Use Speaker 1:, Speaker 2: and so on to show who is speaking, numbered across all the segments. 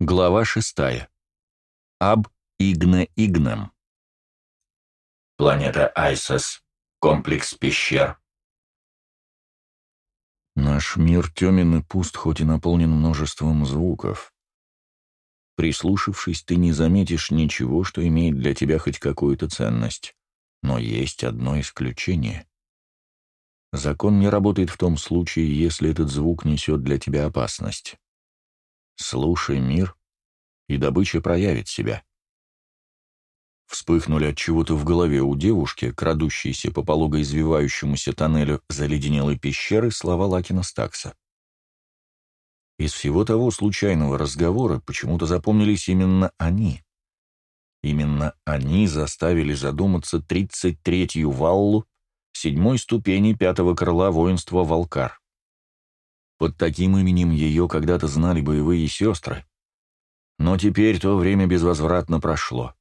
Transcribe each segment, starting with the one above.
Speaker 1: Глава шестая. Аб Игне Игнем.
Speaker 2: Планета Айсос. Комплекс пещер.
Speaker 1: Наш мир темен и пуст, хоть и наполнен множеством звуков. Прислушавшись, ты не заметишь ничего, что имеет для тебя хоть какую-то ценность. Но есть одно исключение. Закон не работает в том случае, если этот звук несет для тебя опасность. Слушай мир, и добыча проявит себя. Вспыхнули от чего-то в голове у девушки, крадущейся по полого извивающемуся тоннелю заледенелой пещеры, слова Лакина Стакса. Из всего того случайного разговора почему-то запомнились именно они. Именно они заставили задуматься 33-ю валлу седьмой ступени пятого крыла воинства Волкар. Под таким именем ее когда-то знали боевые сестры. Но теперь то время безвозвратно прошло.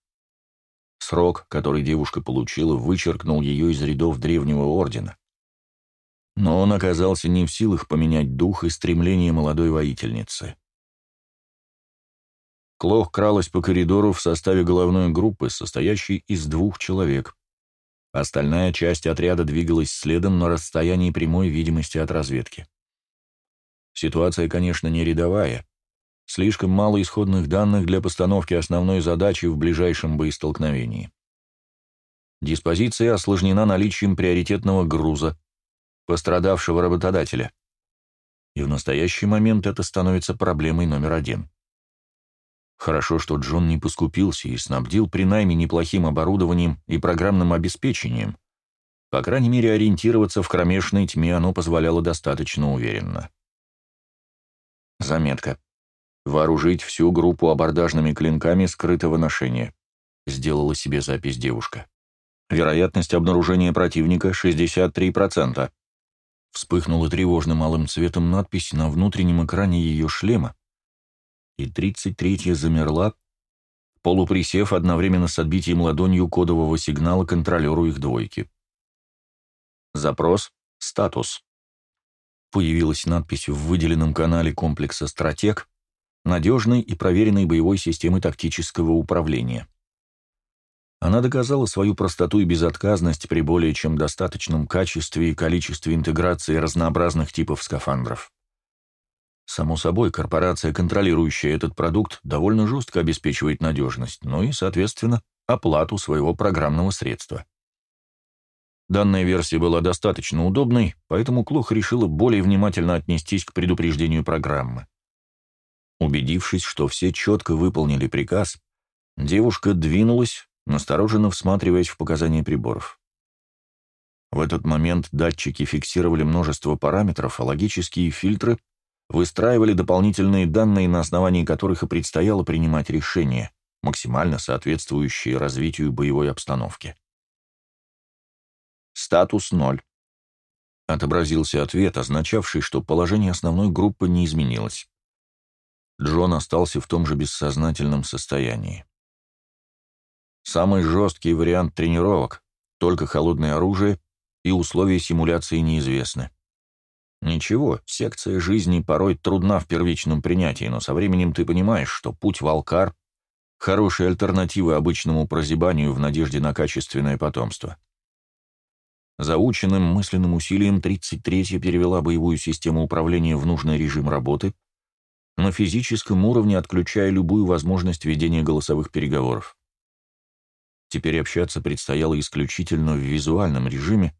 Speaker 1: Срок, который девушка получила, вычеркнул ее из рядов древнего ордена. Но он оказался не в силах поменять дух и стремление молодой воительницы. Клох кралась по коридору в составе головной группы, состоящей из двух человек. Остальная часть отряда двигалась следом на расстоянии прямой видимости от разведки. Ситуация, конечно, не рядовая. Слишком мало исходных данных для постановки основной задачи в ближайшем боестолкновении. Диспозиция осложнена наличием приоритетного груза, пострадавшего работодателя. И в настоящий момент это становится проблемой номер один. Хорошо, что Джон не поскупился и снабдил при найме неплохим оборудованием и программным обеспечением. По крайней мере, ориентироваться в кромешной тьме оно позволяло достаточно уверенно. Заметка. Вооружить всю группу абордажными клинками скрытого ношения. Сделала себе запись девушка. Вероятность обнаружения противника 63%. Вспыхнула тревожным малым цветом надпись на внутреннем экране ее шлема, и 33-я замерла, полуприсев одновременно с отбитием ладонью кодового сигнала контролеру их двойки. Запрос «Статус». Появилась надпись в выделенном канале комплекса «Стратег» надежной и проверенной боевой системы тактического управления. Она доказала свою простоту и безотказность при более чем достаточном качестве и количестве интеграции разнообразных типов скафандров. Само собой, корпорация, контролирующая этот продукт, довольно жестко обеспечивает надежность, ну и, соответственно, оплату своего программного средства. Данная версия была достаточно удобной, поэтому Клох решила более внимательно отнестись к предупреждению программы. Убедившись, что все четко выполнили приказ, девушка двинулась, настороженно всматриваясь в показания приборов. В этот момент датчики фиксировали множество параметров, а логические фильтры выстраивали дополнительные данные, на основании которых и предстояло принимать решения, максимально соответствующие развитию боевой обстановки. Статус 0. Отобразился ответ, означавший, что положение основной группы не изменилось. Джон остался в том же бессознательном состоянии. Самый жесткий вариант тренировок, только холодное оружие и условия симуляции неизвестны. Ничего, секция жизни порой трудна в первичном принятии, но со временем ты понимаешь, что путь Валкар — хорошая альтернатива обычному прозябанию в надежде на качественное потомство. Заученным мысленным усилием 33-я перевела боевую систему управления в нужный режим работы, на физическом уровне отключая любую возможность ведения голосовых переговоров. Теперь общаться предстояло исключительно в визуальном режиме,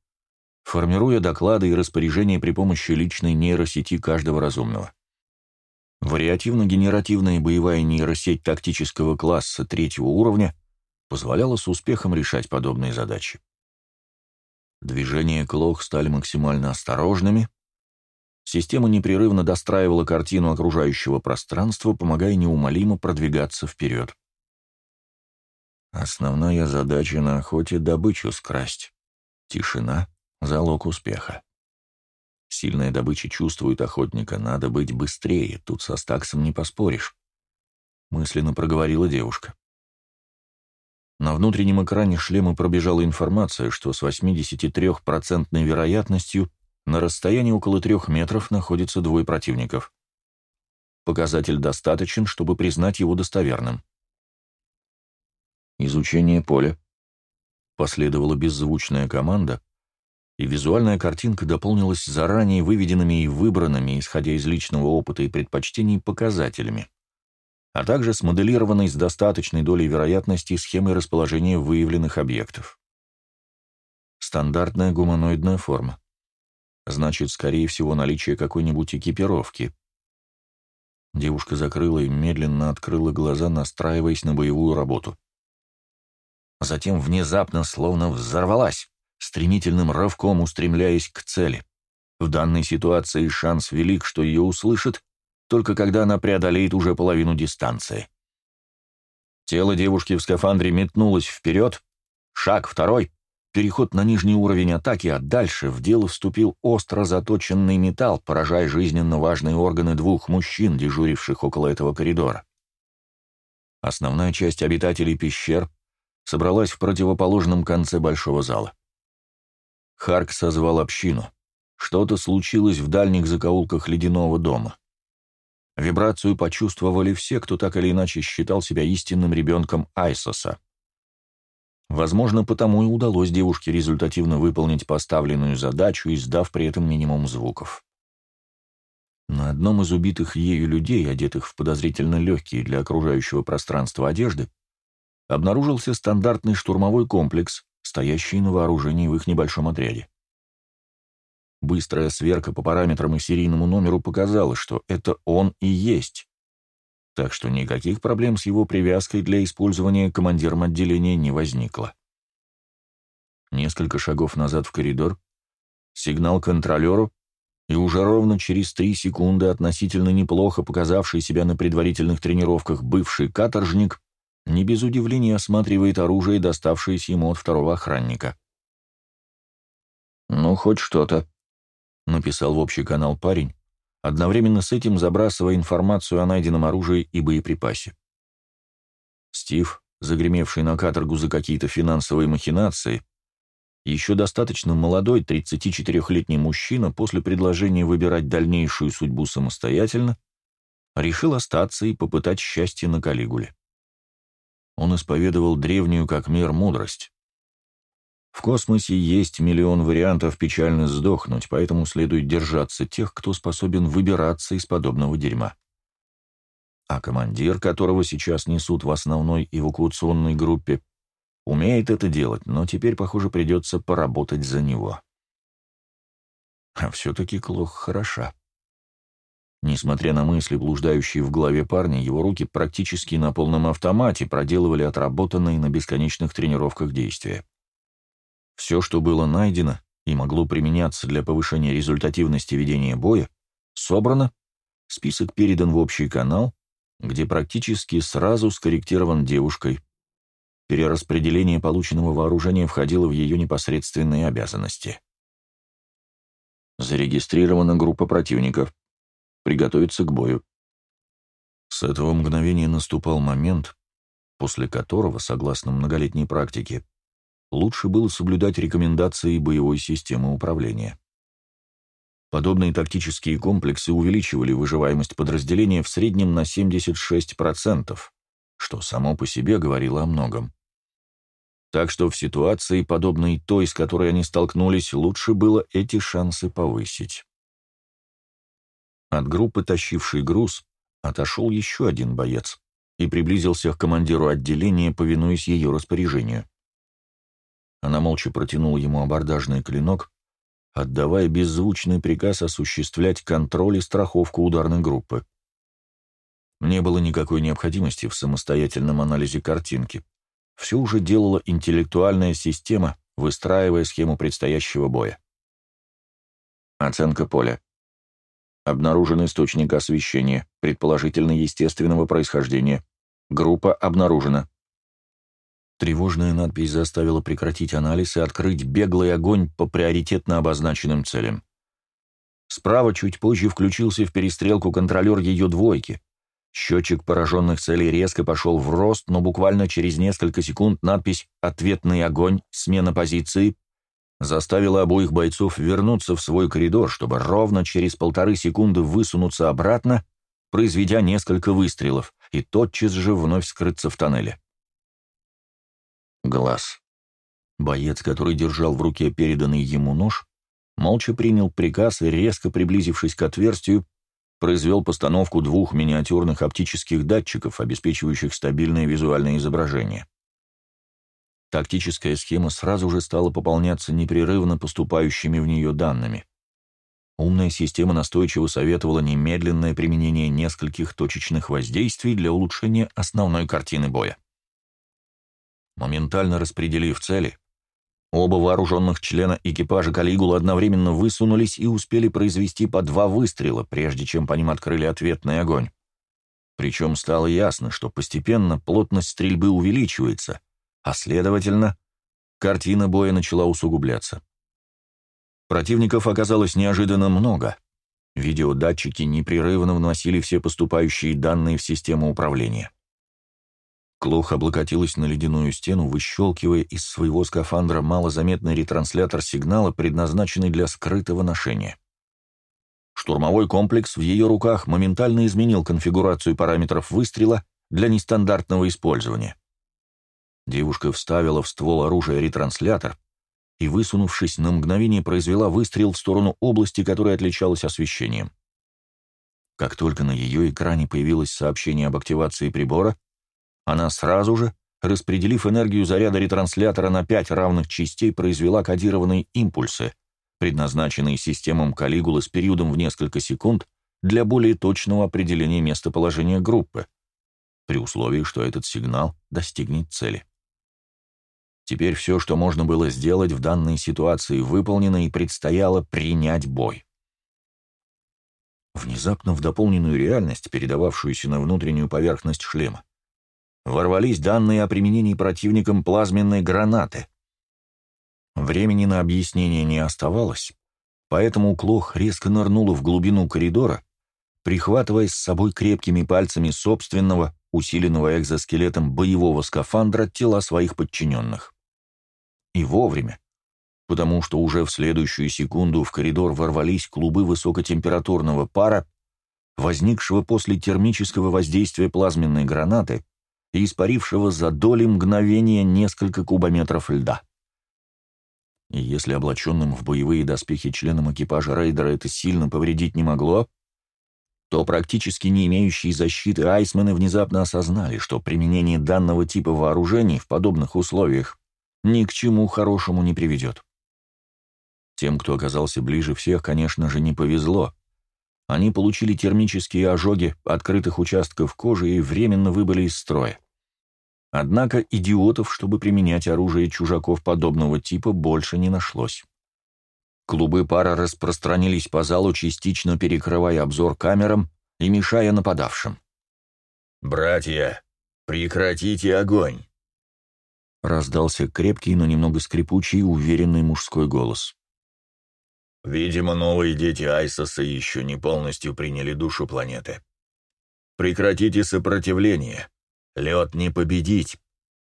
Speaker 1: формируя доклады и распоряжения при помощи личной нейросети каждого разумного. Вариативно-генеративная боевая нейросеть тактического класса третьего уровня позволяла с успехом решать подобные задачи. Движения Клох стали максимально осторожными. Система непрерывно достраивала картину окружающего пространства, помогая неумолимо продвигаться вперед. Основная задача на охоте — добычу скрасть. Тишина — залог успеха. Сильная добыча чувствует охотника, надо быть быстрее, тут со стаксом не поспоришь. Мысленно проговорила девушка. На внутреннем экране шлема пробежала информация, что с 83% вероятностью на расстоянии около трех метров находится двое противников. показатель достаточен, чтобы признать его достоверным. Изучение поля. Последовала беззвучная команда, и визуальная картинка дополнилась заранее выведенными и выбранными, исходя из личного опыта и предпочтений, показателями, а также смоделированной с достаточной долей вероятности схемой расположения выявленных объектов. Стандартная гуманоидная форма. Значит, скорее всего, наличие какой-нибудь экипировки. Девушка закрыла и медленно открыла глаза, настраиваясь на боевую работу. Затем внезапно словно взорвалась, стремительным рывком устремляясь к цели. В данной ситуации шанс велик, что ее услышат, только когда она преодолеет уже половину дистанции. Тело девушки в скафандре метнулось вперед, шаг второй, переход на нижний уровень атаки, а дальше в дело вступил остро заточенный металл, поражая жизненно важные органы двух мужчин, дежуривших около этого коридора. Основная часть обитателей пещер собралась в противоположном конце большого зала. Харк созвал общину. Что-то случилось в дальних закоулках ледяного дома. Вибрацию почувствовали все, кто так или иначе считал себя истинным ребенком Айсоса. Возможно, потому и удалось девушке результативно выполнить поставленную задачу, издав при этом минимум звуков. На одном из убитых ею людей, одетых в подозрительно легкие для окружающего пространства одежды, обнаружился стандартный штурмовой комплекс, стоящий на вооружении в их небольшом отряде. Быстрая сверка по параметрам и серийному номеру показала, что это он и есть. Так что никаких проблем с его привязкой для использования командиром отделения не возникло. Несколько шагов назад в коридор, сигнал контролеру, и уже ровно через три секунды относительно неплохо показавший себя на предварительных тренировках бывший каторжник не без удивления осматривает оружие, доставшееся ему от второго охранника. «Ну, хоть что-то», — написал в общий канал парень, одновременно с этим забрасывая информацию о найденном оружии и боеприпасе. Стив, загремевший на каторгу за какие-то финансовые махинации, еще достаточно молодой 34-летний мужчина после предложения выбирать дальнейшую судьбу самостоятельно, решил остаться и попытать счастье на Калигуле. Он исповедовал древнюю как мир мудрость. В космосе есть миллион вариантов печально сдохнуть, поэтому следует держаться тех, кто способен выбираться из подобного дерьма. А командир, которого сейчас несут в основной эвакуационной группе, умеет это делать, но теперь, похоже, придется поработать за него. А все-таки Клох хороша. Несмотря на мысли, блуждающие в голове парня, его руки практически на полном автомате проделывали отработанные на бесконечных тренировках действия. Все, что было найдено и могло применяться для повышения результативности ведения боя, собрано, список передан в общий канал, где практически сразу скорректирован девушкой. Перераспределение полученного вооружения входило в ее непосредственные обязанности. Зарегистрирована группа противников. Приготовиться к бою. С этого мгновения наступал момент, после которого, согласно многолетней практике, лучше было соблюдать рекомендации боевой системы управления. Подобные тактические комплексы увеличивали выживаемость подразделения в среднем на 76%, что само по себе говорило о многом. Так что в ситуации, подобной той, с которой они столкнулись, лучше было эти шансы повысить. От группы, тащившей груз, отошел еще один боец и приблизился к командиру отделения, повинуясь ее распоряжению. Она молча протянула ему абордажный клинок, отдавая беззвучный приказ осуществлять контроль и страховку ударной группы. Не было никакой необходимости в самостоятельном анализе картинки. Все уже делала интеллектуальная система, выстраивая схему предстоящего боя. Оценка поля. Обнаружен источник освещения, предположительно естественного происхождения. Группа обнаружена. Тревожная надпись заставила прекратить анализ и открыть беглый огонь по приоритетно обозначенным целям. Справа чуть позже включился в перестрелку контролер ее двойки. Счетчик пораженных целей резко пошел в рост, но буквально через несколько секунд надпись «Ответный огонь. Смена позиции» заставила обоих бойцов вернуться в свой коридор, чтобы ровно через полторы секунды высунуться обратно, произведя несколько выстрелов, и тотчас же вновь скрыться в тоннеле. Глаз. Боец, который держал в руке переданный ему нож, молча принял приказ и, резко приблизившись к отверстию, произвел постановку двух миниатюрных оптических датчиков, обеспечивающих стабильное визуальное изображение. Тактическая схема сразу же стала пополняться непрерывно поступающими в нее данными. Умная система настойчиво советовала немедленное применение нескольких точечных воздействий для улучшения основной картины боя. Моментально распределив цели, оба вооруженных члена экипажа Калигула одновременно высунулись и успели произвести по два выстрела, прежде чем по ним открыли ответный огонь. Причем стало ясно, что постепенно плотность стрельбы увеличивается, а следовательно, картина боя начала усугубляться. Противников оказалось неожиданно много. Видеодатчики непрерывно вносили все поступающие данные в систему управления. Клох облокотилась на ледяную стену, выщелкивая из своего скафандра малозаметный ретранслятор сигнала, предназначенный для скрытого ношения. Штурмовой комплекс в ее руках моментально изменил конфигурацию параметров выстрела для нестандартного использования. Девушка вставила в ствол оружия ретранслятор, и, высунувшись, на мгновение произвела выстрел в сторону области, которая отличалась освещением. Как только на ее экране появилось сообщение об активации прибора, она сразу же, распределив энергию заряда ретранслятора на пять равных частей, произвела кодированные импульсы, предназначенные системам Калигулы с периодом в несколько секунд для более точного определения местоположения группы, при условии, что этот сигнал достигнет цели. Теперь все, что можно было сделать в данной ситуации, выполнено и предстояло принять бой. Внезапно в дополненную реальность, передававшуюся на внутреннюю поверхность шлема, ворвались данные о применении противником плазменной гранаты. Времени на объяснение не оставалось, поэтому Клох резко нырнула в глубину коридора, прихватывая с собой крепкими пальцами собственного, усиленного экзоскелетом боевого скафандра тела своих подчиненных. И вовремя, потому что уже в следующую секунду в коридор ворвались клубы высокотемпературного пара, возникшего после термического воздействия плазменной гранаты и испарившего за доли мгновения несколько кубометров льда. И если облаченным в боевые доспехи членам экипажа рейдера это сильно повредить не могло, то практически не имеющие защиты айсмены внезапно осознали, что применение данного типа вооружений в подобных условиях ни к чему хорошему не приведет. Тем, кто оказался ближе всех, конечно же, не повезло. Они получили термические ожоги открытых участков кожи и временно выбыли из строя. Однако идиотов, чтобы применять оружие чужаков подобного типа, больше не нашлось. Клубы пара распространились по залу, частично перекрывая обзор камерам и мешая нападавшим.
Speaker 2: «Братья, прекратите огонь!»
Speaker 1: Раздался крепкий, но немного скрипучий, уверенный мужской голос.
Speaker 2: «Видимо, новые дети Айсоса еще не полностью приняли душу планеты. Прекратите сопротивление. Лед не победить.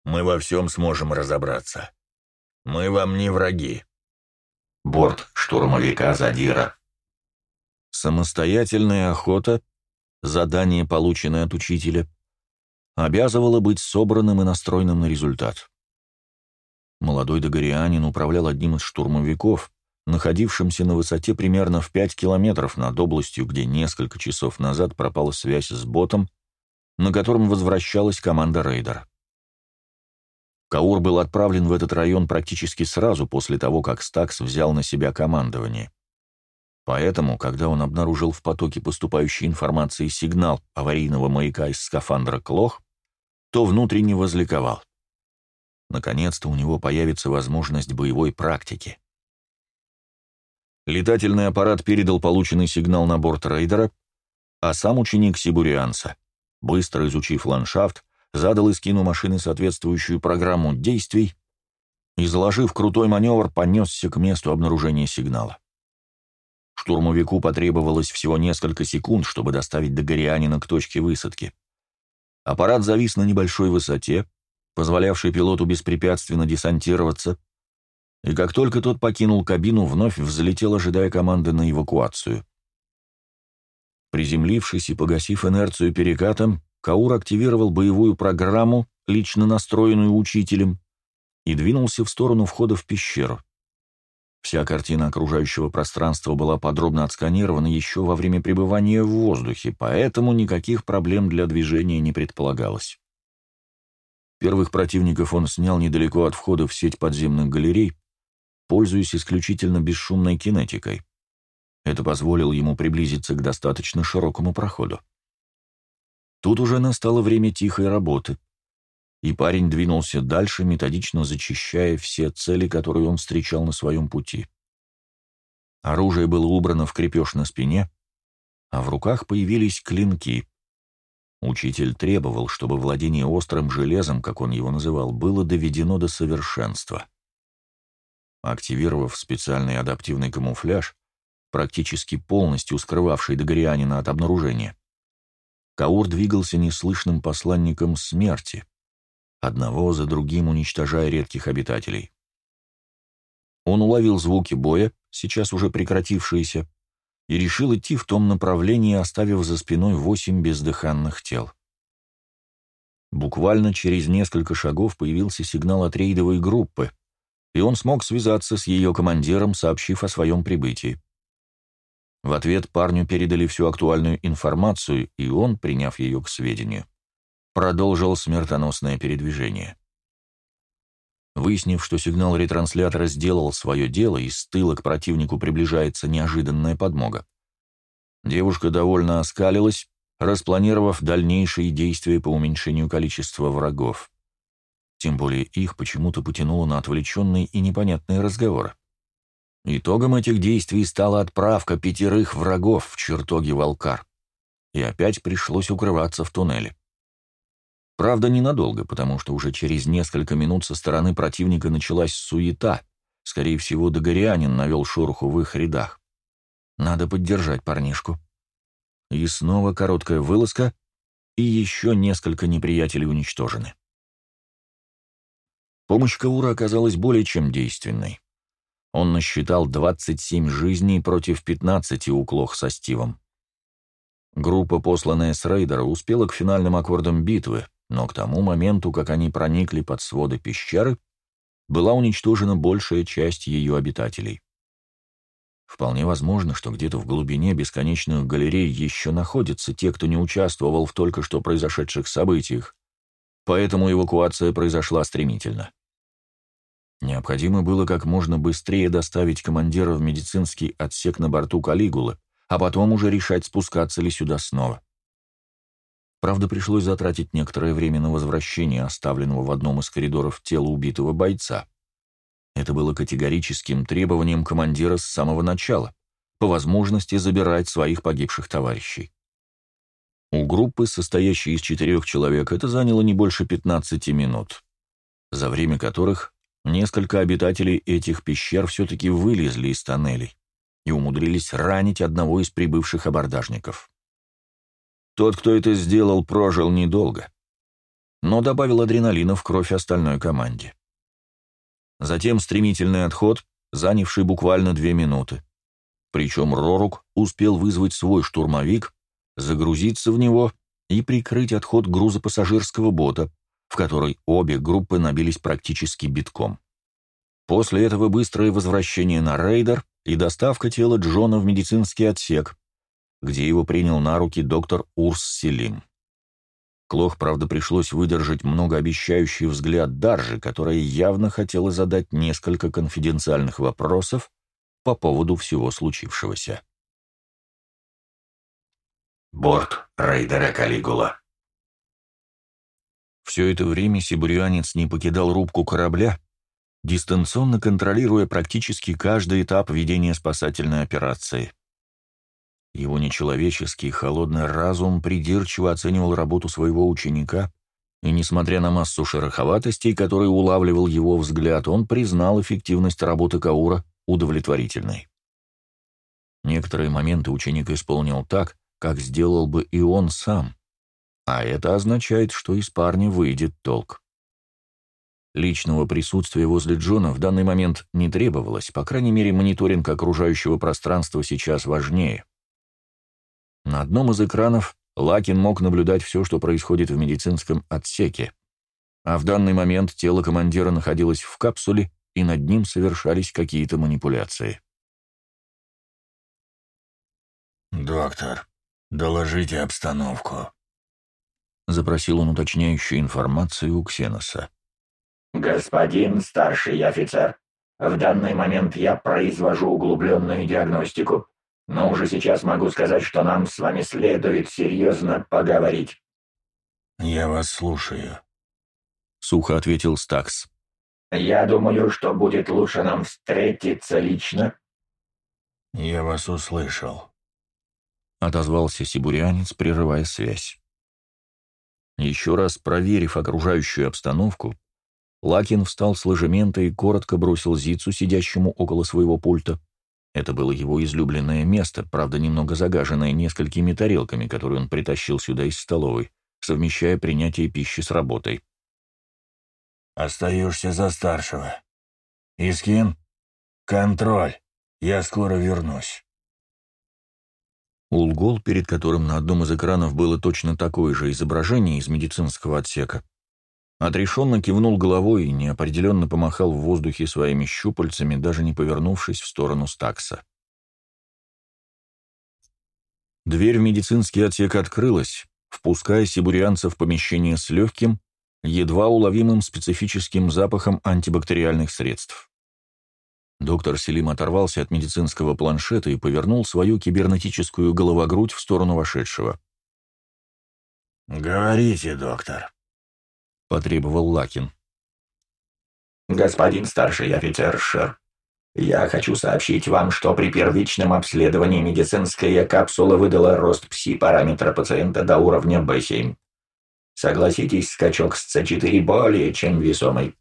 Speaker 2: Мы во всем сможем разобраться. Мы вам не враги».
Speaker 3: Борт штурмовика Задира.
Speaker 1: Самостоятельная охота, задание, полученное от учителя, обязывало быть собранным и настроенным на результат. Молодой догорианин управлял одним из штурмовиков, находившимся на высоте примерно в 5 километров над областью, где несколько часов назад пропала связь с ботом, на котором возвращалась команда рейдера. Каур был отправлен в этот район практически сразу после того, как Стакс взял на себя командование. Поэтому, когда он обнаружил в потоке поступающей информации сигнал аварийного маяка из скафандра Клох, то внутренне возликовал. Наконец-то у него появится возможность боевой практики. Летательный аппарат передал полученный сигнал на борт рейдера, а сам ученик Сибурианца, быстро изучив ландшафт, задал Искину машины соответствующую программу действий и, заложив крутой маневр, понесся к месту обнаружения сигнала. Штурмовику потребовалось всего несколько секунд, чтобы доставить Догорианина к точке высадки. Аппарат завис на небольшой высоте, позволявший пилоту беспрепятственно десантироваться, и как только тот покинул кабину, вновь взлетел, ожидая команды на эвакуацию. Приземлившись и погасив инерцию перекатом, Каур активировал боевую программу, лично настроенную учителем, и двинулся в сторону входа в пещеру. Вся картина окружающего пространства была подробно отсканирована еще во время пребывания в воздухе, поэтому никаких проблем для движения не предполагалось. Первых противников он снял недалеко от входа в сеть подземных галерей, пользуясь исключительно бесшумной кинетикой. Это позволило ему приблизиться к достаточно широкому проходу. Тут уже настало время тихой работы, и парень двинулся дальше, методично зачищая все цели, которые он встречал на своем пути. Оружие было убрано в крепеж на спине, а в руках появились клинки. Учитель требовал, чтобы владение острым железом, как он его называл, было доведено до совершенства. Активировав специальный адаптивный камуфляж, практически полностью скрывавший Дагорианина от обнаружения, Каур двигался неслышным посланником смерти, одного за другим уничтожая редких обитателей. Он уловил звуки боя, сейчас уже прекратившиеся, и решил идти в том направлении, оставив за спиной восемь бездыханных тел. Буквально через несколько шагов появился сигнал от рейдовой группы, и он смог связаться с ее командиром, сообщив о своем прибытии. В ответ парню передали всю актуальную информацию, и он, приняв ее к сведению, продолжил смертоносное передвижение. Выяснив, что сигнал ретранслятора сделал свое дело и с тыла к противнику приближается неожиданная подмога, девушка довольно оскалилась, распланировав дальнейшие действия по уменьшению количества врагов. Тем более их почему-то потянуло на отвлеченные и непонятные разговоры. Итогом этих действий стала отправка пятерых врагов в чертоги Волкар, и опять пришлось укрываться в туннеле. Правда, ненадолго, потому что уже через несколько минут со стороны противника началась суета. Скорее всего, Догорянин навел шороху в их рядах. Надо поддержать парнишку. И снова короткая вылазка, и еще несколько неприятелей уничтожены. Помощь Каура оказалась более чем действенной. Он насчитал 27 жизней против 15 у Клох со Стивом. Группа, посланная с рейдера, успела к финальным аккордам битвы, но к тому моменту, как они проникли под своды пещеры, была уничтожена большая часть ее обитателей. Вполне возможно, что где-то в глубине бесконечных галерей еще находятся те, кто не участвовал в только что произошедших событиях, поэтому эвакуация произошла стремительно. Необходимо было как можно быстрее доставить командира в медицинский отсек на борту Калигулы, а потом уже решать, спускаться ли сюда снова. Правда, пришлось затратить некоторое время на возвращение оставленного в одном из коридоров тела убитого бойца. Это было категорическим требованием командира с самого начала, по возможности забирать своих погибших товарищей. У группы, состоящей из четырех человек, это заняло не больше 15 минут, за время которых несколько обитателей этих пещер все-таки вылезли из тоннелей и умудрились ранить одного из прибывших абордажников. Тот, кто это сделал, прожил недолго, но добавил адреналина в кровь остальной команде. Затем стремительный отход, занявший буквально две минуты. Причем Рорук успел вызвать свой штурмовик, загрузиться в него и прикрыть отход грузопассажирского бота, в который обе группы набились практически битком. После этого быстрое возвращение на рейдер и доставка тела Джона в медицинский отсек, где его принял на руки доктор Урс Селим. Клох, правда, пришлось выдержать многообещающий взгляд Даржи, которая явно хотела задать несколько конфиденциальных вопросов по поводу всего случившегося.
Speaker 3: Борт рейдера Калигула.
Speaker 1: Все это время сибурянец не покидал рубку корабля, дистанционно контролируя практически каждый этап ведения спасательной операции. Его нечеловеческий холодный разум придирчиво оценивал работу своего ученика, и, несмотря на массу шероховатостей, которые улавливал его взгляд, он признал эффективность работы Каура удовлетворительной. Некоторые моменты ученик исполнил так, как сделал бы и он сам, а это означает, что из парня выйдет толк. Личного присутствия возле Джона в данный момент не требовалось, по крайней мере, мониторинг окружающего пространства сейчас важнее. На одном из экранов Лакин мог наблюдать все, что происходит в медицинском отсеке, а в данный момент тело командира находилось в капсуле, и над ним совершались какие-то манипуляции.
Speaker 2: «Доктор, доложите обстановку», —
Speaker 1: запросил он уточняющую информацию у Ксеноса.
Speaker 4: «Господин старший офицер, в данный момент я произвожу углубленную диагностику, но уже сейчас могу сказать, что нам с вами следует серьезно поговорить».
Speaker 2: «Я вас слушаю», —
Speaker 1: сухо ответил Стакс.
Speaker 4: «Я думаю, что будет лучше нам встретиться лично».
Speaker 2: «Я вас услышал», —
Speaker 1: отозвался сибурянец, прерывая связь. Еще раз проверив окружающую обстановку, Лакин встал с ложемента и коротко бросил Зицу, сидящему около своего пульта. Это было его излюбленное место, правда, немного загаженное несколькими тарелками, которые он притащил сюда из столовой, совмещая принятие пищи с работой.
Speaker 2: «Остаешься за старшего. Искин, контроль. Я скоро вернусь».
Speaker 1: Улгол, перед которым на одном из экранов было точно такое же изображение из медицинского отсека, отрешенно кивнул головой и неопределенно помахал в воздухе своими щупальцами, даже не повернувшись в сторону Стакса. Дверь в медицинский отсек открылась, впуская сибурианца в помещение с легким, едва уловимым специфическим запахом антибактериальных средств. Доктор Селим оторвался от медицинского планшета и повернул свою кибернетическую головогрудь в сторону вошедшего.
Speaker 2: «Говорите, доктор», —
Speaker 1: потребовал Лакин.
Speaker 4: «Господин старший офицер Шер, я хочу сообщить вам, что при первичном обследовании медицинская капсула выдала рост пси-параметра пациента до уровня B7. Согласитесь, скачок с С4 более чем весомый.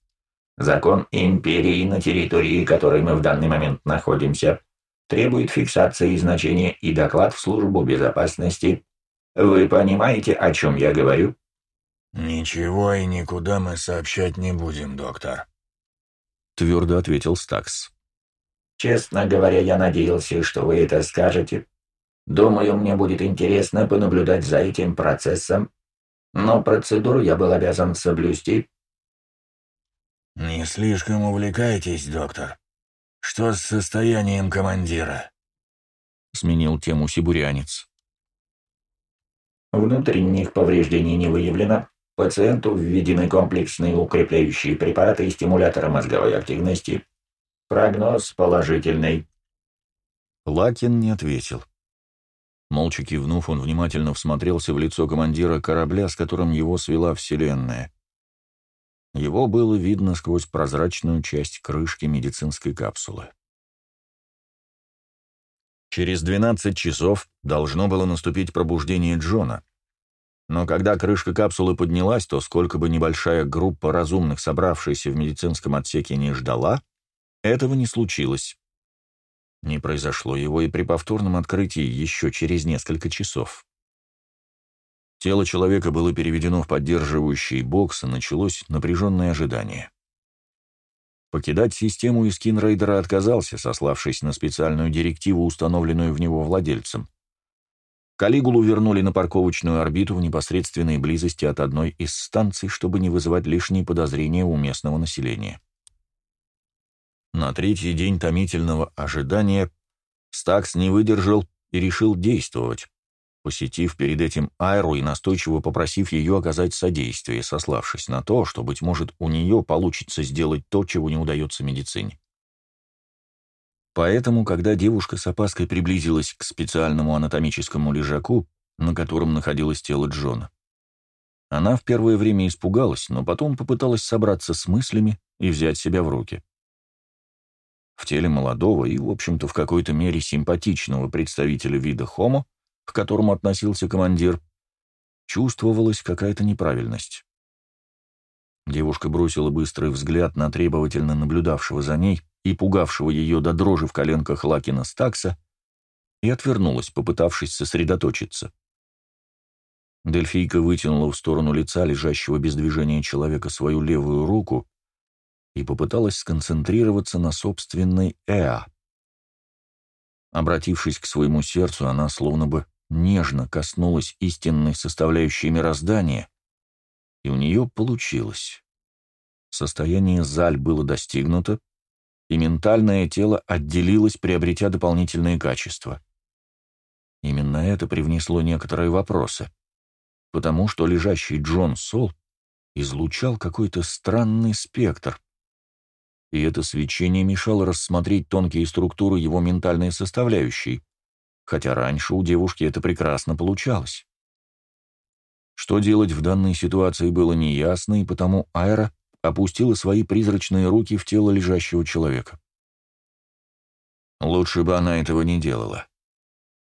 Speaker 4: Закон империи, на территории которой мы в данный момент находимся, требует фиксации значения и доклад в службу безопасности. Вы понимаете, о чем я говорю?
Speaker 2: «Ничего и никуда мы сообщать не будем, доктор», —
Speaker 1: твердо ответил Стакс.
Speaker 4: «Честно говоря, я надеялся, что вы это скажете. Думаю, мне будет интересно понаблюдать за этим процессом, но процедуру я был обязан соблюсти,
Speaker 2: «Не слишком увлекайтесь, доктор. Что с состоянием командира?»
Speaker 1: Сменил тему сибурянец.
Speaker 4: Внутренних повреждений не выявлено. Пациенту введены комплексные укрепляющие препараты и стимуляторы мозговой активности. Прогноз положительный.
Speaker 1: Лакин не ответил. Молча кивнув, он внимательно всмотрелся в лицо командира корабля, с которым его свела Вселенная. Его было видно сквозь прозрачную часть крышки медицинской капсулы. Через 12 часов должно было наступить пробуждение Джона. Но когда крышка капсулы поднялась, то сколько бы небольшая группа разумных, собравшаяся в медицинском отсеке, не ждала, этого не случилось. Не произошло его и при повторном открытии еще через несколько часов. Тело человека было переведено в поддерживающий бокс, и началось напряженное ожидание. Покидать систему Искин Рейдера отказался, сославшись на специальную директиву, установленную в него владельцем. Калигулу вернули на парковочную орбиту в непосредственной близости от одной из станций, чтобы не вызывать лишние подозрения у местного населения. На третий день томительного ожидания Стакс не выдержал и решил действовать посетив перед этим Айру и настойчиво попросив ее оказать содействие, сославшись на то, что, быть может, у нее получится сделать то, чего не удается медицине. Поэтому, когда девушка с опаской приблизилась к специальному анатомическому лежаку, на котором находилось тело Джона, она в первое время испугалась, но потом попыталась собраться с мыслями и взять себя в руки. В теле молодого и, в общем-то, в какой-то мере симпатичного представителя вида Homo к которому относился командир, чувствовалась какая-то неправильность. Девушка бросила быстрый взгляд на требовательно наблюдавшего за ней и пугавшего ее до дрожи в коленках Лакина Стакса и отвернулась, попытавшись сосредоточиться. Дельфийка вытянула в сторону лица лежащего без движения человека свою левую руку и попыталась сконцентрироваться на собственной Эа. Обратившись к своему сердцу, она словно бы нежно коснулась истинной составляющей мироздания, и у нее получилось. Состояние заль было достигнуто, и ментальное тело отделилось, приобретя дополнительные качества. Именно это привнесло некоторые вопросы, потому что лежащий Джон Сол излучал какой-то странный спектр, и это свечение мешало рассмотреть тонкие структуры его ментальной составляющей, хотя раньше у девушки это прекрасно получалось. Что делать в данной ситуации было неясно, и потому Айра опустила свои призрачные руки в тело лежащего человека. Лучше бы она этого не делала,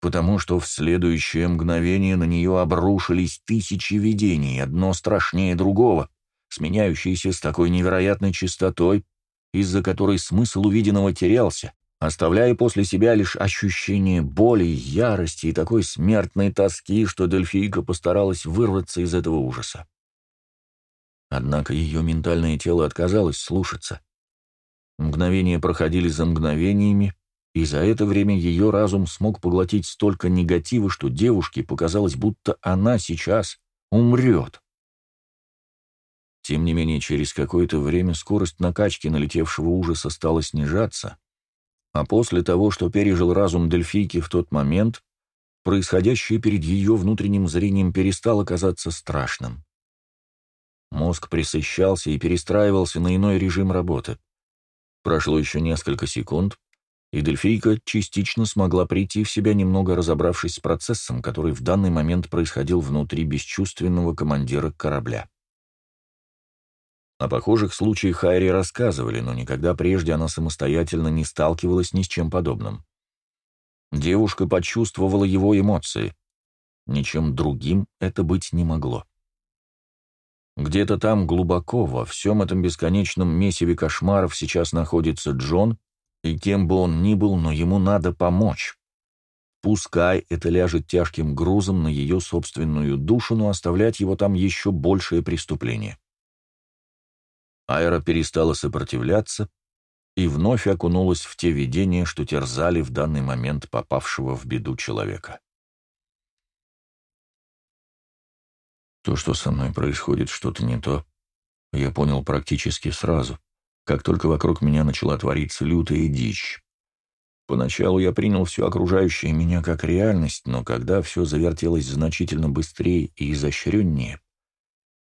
Speaker 1: потому что в следующее мгновение на нее обрушились тысячи видений, одно страшнее другого, сменяющиеся с такой невероятной частотой, из-за которой смысл увиденного терялся, оставляя после себя лишь ощущение боли, ярости и такой смертной тоски, что Дельфийка постаралась вырваться из этого ужаса. Однако ее ментальное тело отказалось слушаться. Мгновения проходили за мгновениями, и за это время ее разум смог поглотить столько негатива, что девушке показалось, будто она сейчас умрет. Тем не менее, через какое-то время скорость накачки налетевшего ужаса стала снижаться, а после того, что пережил разум Дельфийки в тот момент, происходящее перед ее внутренним зрением перестало казаться страшным. Мозг присыщался и перестраивался на иной режим работы. Прошло еще несколько секунд, и Дельфийка частично смогла прийти в себя, немного разобравшись с процессом, который в данный момент происходил внутри бесчувственного командира корабля. О похожих случаях Хайри рассказывали, но никогда прежде она самостоятельно не сталкивалась ни с чем подобным. Девушка почувствовала его эмоции. Ничем другим это быть не могло. Где-то там глубоко, во всем этом бесконечном месиве кошмаров сейчас находится Джон, и кем бы он ни был, но ему надо помочь. Пускай это ляжет тяжким грузом на ее собственную душу, но оставлять его там еще большее преступление. Айра перестала сопротивляться и вновь окунулась в те видения, что терзали в данный момент попавшего в беду человека. То, что со мной происходит, что-то не то, я понял практически сразу, как только вокруг меня начала твориться лютая дичь. Поначалу я принял все окружающее меня как реальность, но когда все завертелось значительно быстрее и изощреннее,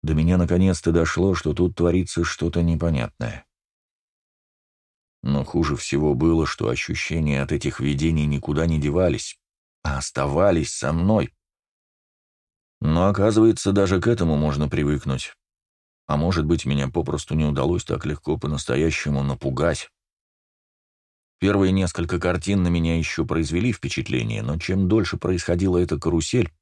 Speaker 1: до меня наконец-то дошло, что тут творится что-то непонятное. Но хуже всего было, что ощущения от этих видений никуда не девались, а оставались со мной, но, оказывается, даже к этому можно привыкнуть. А может быть, меня попросту не удалось так легко по-настоящему напугать. Первые несколько картин на меня еще произвели впечатление, но чем дольше происходила эта карусель,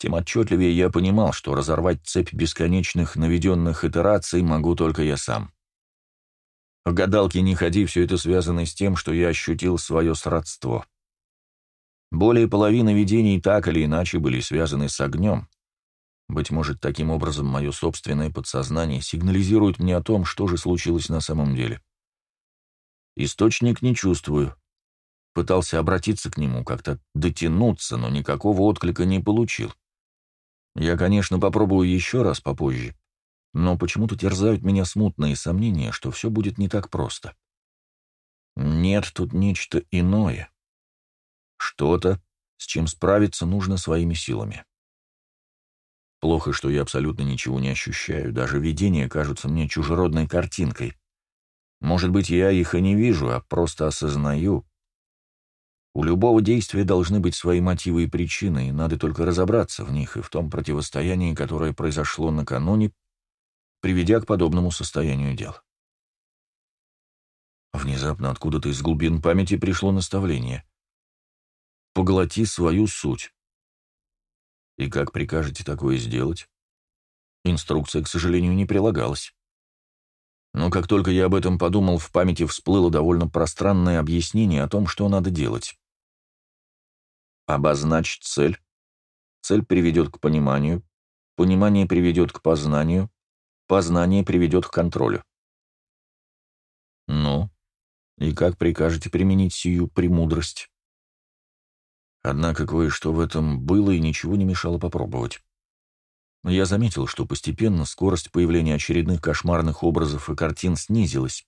Speaker 1: тем отчетливее я понимал, что разорвать цепь бесконечных наведенных итераций могу только я сам. В гадалке не ходи, все это связано с тем, что я ощутил свое сродство. Более половины видений так или иначе были связаны с огнем. Быть может, таким образом мое собственное подсознание сигнализирует мне о том, что же случилось на самом деле. Источник не чувствую. Пытался обратиться к нему, как-то дотянуться, но никакого отклика не получил. Я, конечно, попробую еще раз попозже, но почему-то терзают меня смутные сомнения, что все будет не так просто. Нет, тут нечто иное. Что-то, с чем справиться нужно своими силами. Плохо, что я абсолютно ничего не ощущаю, даже видения кажутся мне чужеродной картинкой. Может быть, я их и не вижу, а просто осознаю. У любого действия должны быть свои мотивы и причины, и надо только разобраться в них и в том противостоянии, которое произошло накануне, приведя к подобному состоянию дел. Внезапно откуда-то из глубин памяти пришло наставление поглоти свою суть. И как прикажете такое сделать? Инструкция, к сожалению, не прилагалась. Но как только я об этом подумал, в памяти всплыло довольно пространное объяснение о том, что надо делать. Обозначь цель. Цель приведет к пониманию. Понимание приведет к познанию. Познание приведет к контролю. Ну, и как прикажете применить сию премудрость? Однако кое-что в этом было и ничего не мешало попробовать. Я заметил, что постепенно скорость появления очередных кошмарных образов и картин снизилась,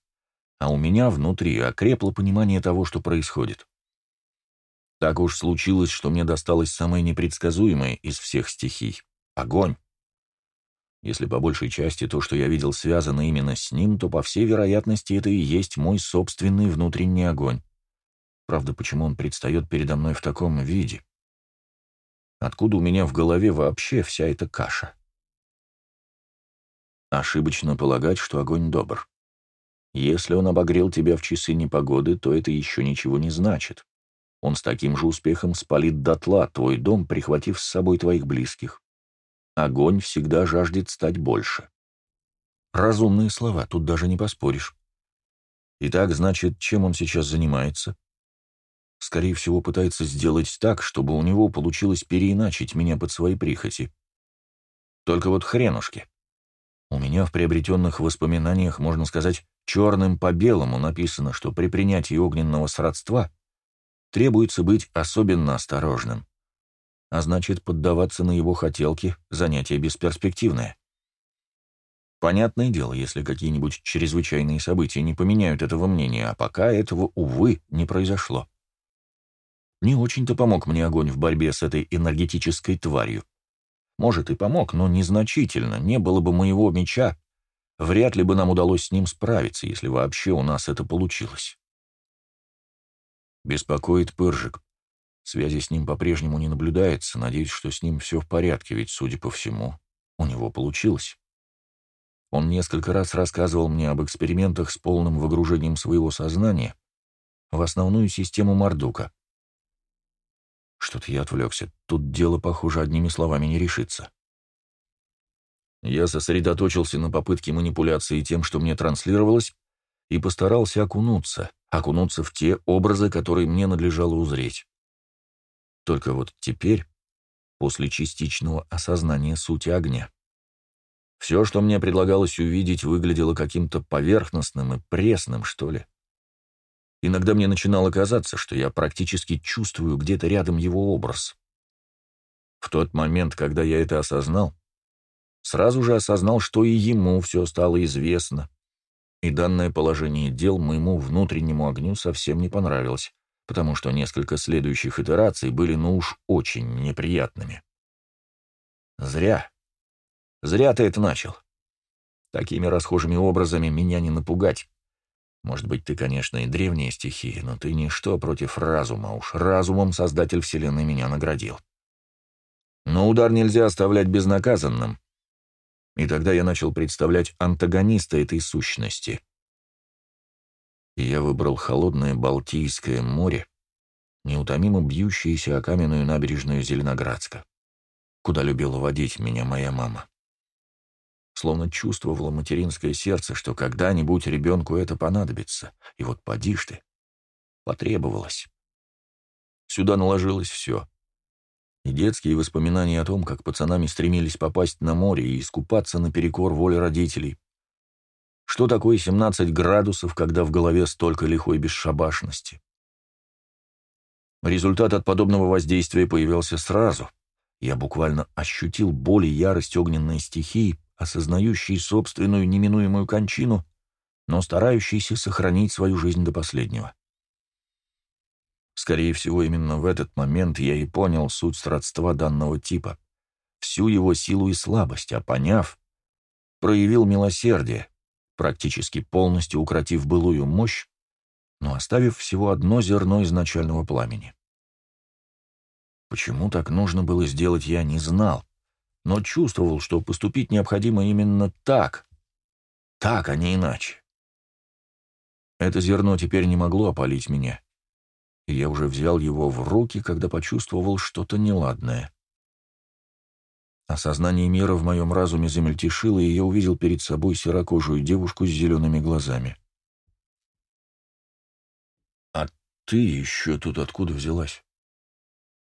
Speaker 1: а у меня внутри окрепло понимание того, что происходит. Так уж случилось, что мне досталось самое непредсказуемое из всех стихий — огонь. Если по большей части то, что я видел, связано именно с ним, то, по всей вероятности, это и есть мой собственный внутренний огонь. Правда, почему он предстает передо мной в таком виде? Откуда у меня в голове вообще вся эта каша? Ошибочно полагать, что огонь добр. Если он обогрел тебя в часы непогоды, то это еще ничего не значит. Он с таким же успехом спалит дотла твой дом, прихватив с собой твоих близких. Огонь всегда жаждет стать больше. Разумные слова, тут даже не поспоришь. Итак, значит, чем он сейчас занимается? Скорее всего, пытается сделать так, чтобы у него получилось переиначить меня под свои прихоти. Только вот хренушки. У меня в приобретенных воспоминаниях, можно сказать, черным по белому написано, что при принятии огненного сродства требуется быть особенно осторожным а значит, поддаваться на его хотелки – занятие бесперспективное. Понятное дело, если какие-нибудь чрезвычайные события не поменяют этого мнения, а пока этого, увы, не произошло. Не очень-то помог мне огонь в борьбе с этой энергетической тварью. Может, и помог, но незначительно. Не было бы моего меча, вряд ли бы нам удалось с ним справиться, если вообще у нас это получилось. Беспокоит пыржик. Связи с ним по-прежнему не наблюдается, надеюсь, что с ним все в порядке, ведь, судя по всему, у него получилось. Он несколько раз рассказывал мне об экспериментах с полным выгружением своего сознания в основную систему Мардука. Что-то я отвлекся. Тут дело, похоже, одними словами не решится. Я сосредоточился на попытке манипуляции тем, что мне транслировалось, и постарался окунуться, окунуться в те образы, которые мне надлежало узреть. Только вот теперь, после частичного осознания сути огня, все, что мне предлагалось увидеть, выглядело каким-то поверхностным и пресным, что ли. Иногда мне начинало казаться, что я практически чувствую где-то рядом его образ. В тот момент, когда я это осознал, сразу же осознал, что и ему все стало известно, и данное положение дел моему внутреннему огню совсем не понравилось потому что несколько следующих итераций были ну уж очень неприятными. Зря. Зря ты это начал. Такими расхожими образами меня не напугать. Может быть, ты, конечно, и древняя стихия, но ты ничто против разума, уж разумом Создатель Вселенной меня наградил. Но удар нельзя оставлять безнаказанным. И тогда я начал представлять антагониста этой сущности — и я выбрал холодное Балтийское море, неутомимо бьющееся о каменную набережную Зеленоградска, куда любила водить меня моя мама. Словно чувствовало материнское сердце, что когда-нибудь ребенку это понадобится, и вот поди ты, потребовалось. Сюда наложилось все. И детские воспоминания о том, как пацанами стремились попасть на море и искупаться наперекор воле родителей, что такое 17 градусов, когда в голове столько лихой бесшабашности? Результат от подобного воздействия появился сразу. Я буквально ощутил боль и ярость огненной стихии, осознающей собственную неминуемую кончину, но старающейся сохранить свою жизнь до последнего. Скорее всего, именно в этот момент я и понял суть сродства данного типа, всю его силу и слабость, а поняв, проявил милосердие, практически полностью укротив былую мощь, но оставив всего одно зерно изначального пламени. Почему так нужно было сделать, я не знал, но чувствовал, что поступить необходимо именно так, так, а не иначе. Это зерно теперь не могло опалить меня, я уже взял его в руки, когда почувствовал что-то неладное. Осознание мира в моем разуме замельтешило, и я увидел перед собой серокожую девушку с зелеными глазами. «А ты еще тут откуда взялась?»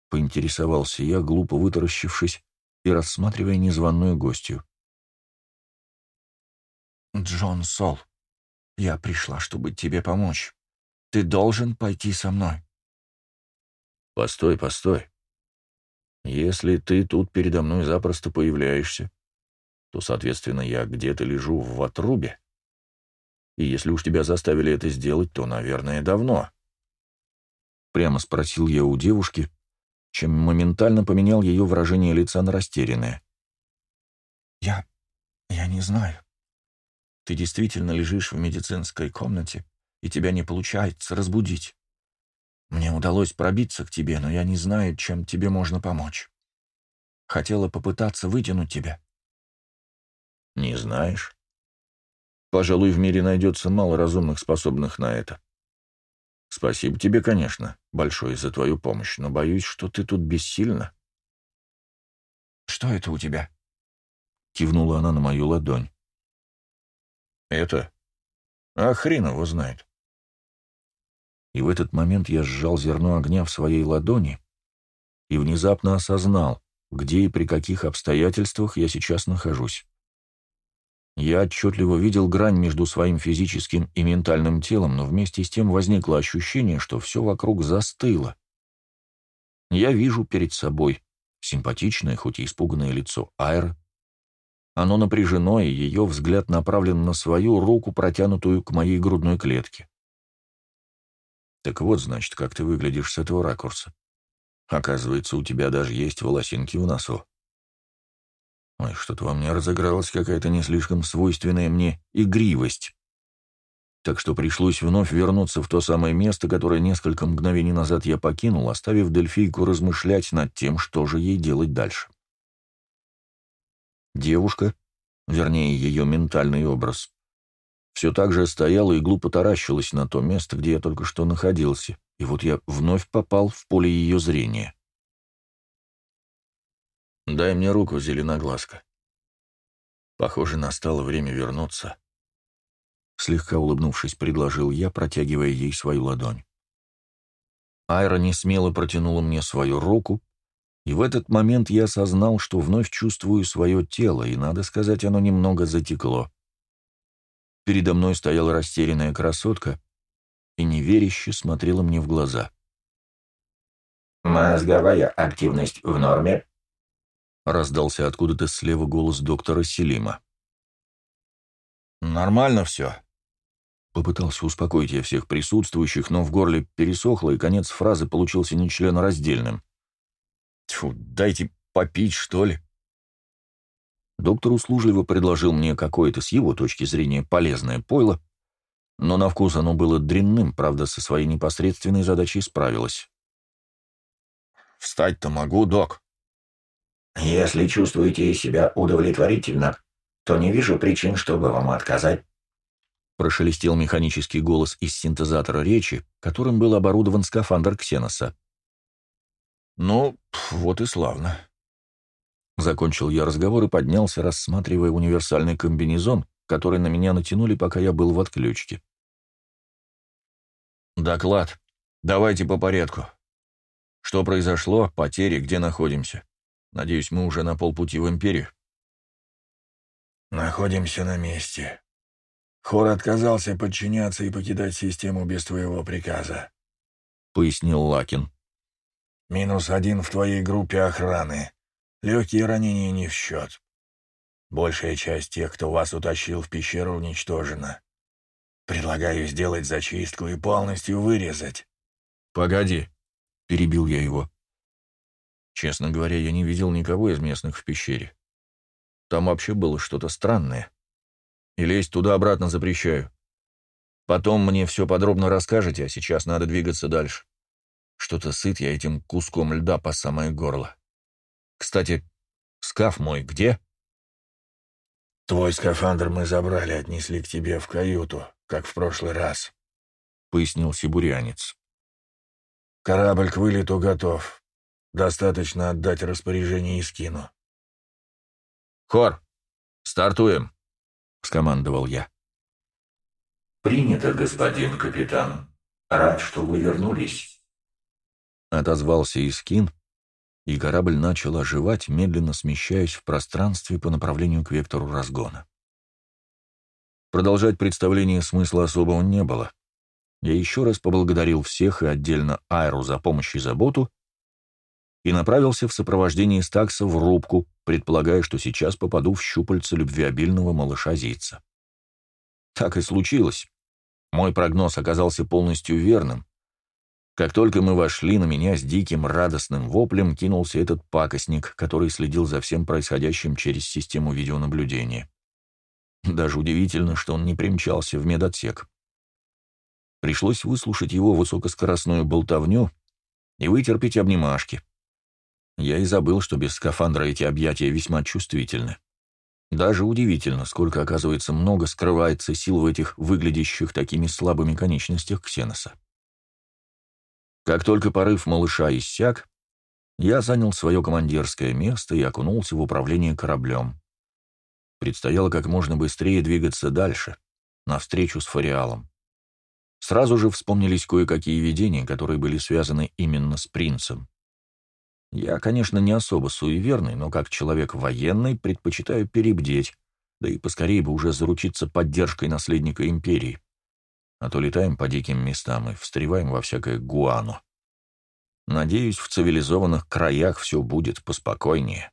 Speaker 1: Поинтересовался я, глупо вытаращившись и рассматривая незваную гостью.
Speaker 5: «Джон Сол, я пришла, чтобы тебе помочь. Ты должен пойти со мной».
Speaker 1: Постой, постой. Если ты тут передо мной запросто появляешься, то, соответственно, я где-то лежу в отрубе. И если уж тебя заставили это сделать, то, наверное, давно. Прямо спросил я у девушки, чем моментально поменял ее выражение лица на растерянное.
Speaker 5: Я... я не знаю. Ты действительно лежишь в медицинской комнате, и тебя не получается разбудить. Мне удалось пробиться к тебе, но я не знаю, чем тебе можно помочь. Хотела попытаться вытянуть тебя.
Speaker 1: Не знаешь? Пожалуй, в мире найдется мало разумных, способных на это. Спасибо тебе, конечно, большое за твою помощь, но боюсь, что ты тут бессильна.
Speaker 5: Что это у тебя?
Speaker 1: Кивнула она на мою ладонь. Это? А хрен его знает. И в этот момент я сжал зерно огня в своей ладони и внезапно осознал, где и при каких обстоятельствах я сейчас нахожусь. Я отчетливо видел грань между своим физическим и ментальным телом, но вместе с тем возникло ощущение, что все вокруг застыло. Я вижу перед собой симпатичное, хоть и испуганное лицо Айры. Оно напряжено, и ее взгляд направлен на свою руку, протянутую к моей грудной клетке. Так вот, значит, как ты выглядишь с этого ракурса. Оказывается, у тебя даже есть волосинки в носу. Ой, что-то во мне разыгралась какая-то не слишком свойственная мне игривость. Так что пришлось вновь вернуться в то самое место, которое несколько мгновений назад я покинул, оставив Дельфийку размышлять над тем, что же ей делать дальше. Девушка, вернее, ее ментальный образ, все так же стояла и глупо таращилась на то место, где я только что находился, и вот я вновь попал в поле ее зрения. «Дай мне руку, зеленоглазка». Похоже, настало время вернуться. Слегка улыбнувшись, предложил я, протягивая ей свою ладонь. Айра не смело протянула мне свою руку, и в этот момент я осознал, что вновь чувствую свое тело, и, надо сказать, оно немного затекло. Передо мной стояла растерянная красотка и неверяще смотрела мне в глаза.
Speaker 4: «Мозговая активность в норме?»
Speaker 1: Раздался откуда-то слева голос доктора Селима.
Speaker 5: «Нормально все»,
Speaker 1: Попытался успокоить я всех присутствующих, но в горле пересохло, и конец фразы получился нечленораздельным.
Speaker 5: «Тьфу, дайте попить, что ли?»
Speaker 1: Доктор услужливо предложил мне какое-то с его точки зрения полезное пойло, но на вкус оно было дрянным, правда, со своей непосредственной задачей справилось.
Speaker 5: «Встать-то могу, док»,
Speaker 4: если чувствуете себя удовлетворительно, то не вижу причин, чтобы вам отказать.
Speaker 1: Прошелестел механический голос из синтезатора речи, которым был оборудован скафандр Ксеноса.
Speaker 5: «Ну, вот и славно».
Speaker 1: Закончил я разговор и поднялся, рассматривая универсальный комбинезон, который на меня натянули, пока я был в отключке.
Speaker 5: «Доклад. Давайте по порядку. Что произошло, потери, где находимся?» Надеюсь, мы уже на полпути в Империю.
Speaker 6: Находимся на месте. Хор отказался подчиняться и покидать систему без твоего приказа, —
Speaker 1: пояснил Лакин.
Speaker 6: Минус один в твоей группе охраны. Легкие ранения не в счет. Большая часть тех, кто вас утащил в пещеру, уничтожена. Предлагаю сделать зачистку и полностью вырезать.
Speaker 1: «Погоди», — перебил я его. Честно говоря, я не видел никого из местных в пещере. Там вообще было что-то странное. И лезть туда-обратно запрещаю. Потом мне все подробно расскажете, а сейчас надо двигаться дальше. Что-то сыт я этим куском льда по самое горло. Кстати, скаф мой где?
Speaker 6: Твой скафандр мы забрали, отнесли к тебе в каюту, как в прошлый раз, — пояснил сибурянец. Корабль к вылету готов. Достаточно отдать распоряжение и скину.
Speaker 1: «Хор, стартуем!» — скомандовал я.
Speaker 4: «Принято, господин капитан. Рад, что вы вернулись».
Speaker 1: Отозвался Искин, и корабль начал оживать, медленно смещаясь в пространстве по направлению к вектору разгона. Продолжать представление смысла особого не было. Я еще раз поблагодарил всех и отдельно Айру за помощь и заботу, и направился в сопровождении Стакса в рубку, предполагая, что сейчас попаду в щупальца любвеобильного малыша Зица. Так и случилось. Мой прогноз оказался полностью верным. Как только мы вошли, на меня с диким радостным воплем кинулся этот пакостник, который следил за всем происходящим через систему видеонаблюдения. Даже удивительно, что он не примчался в медотсек. Пришлось выслушать его высокоскоростную болтовню и вытерпеть обнимашки. Я и забыл, что без скафандра эти объятия весьма чувствительны. Даже удивительно, сколько, оказывается, много скрывается сил в этих выглядящих такими слабыми конечностях Ксеноса. Как только порыв малыша иссяк, я занял свое командирское место и окунулся в управление кораблем. Предстояло как можно быстрее двигаться дальше, навстречу с Фариалом. Сразу же вспомнились кое-какие видения, которые были связаны именно с принцем. Я, конечно, не особо суеверный, но как человек военный предпочитаю перебдеть, да и поскорее бы уже заручиться поддержкой наследника империи. А то летаем по диким местам и встреваем во всякое гуану. Надеюсь, в цивилизованных краях все будет поспокойнее.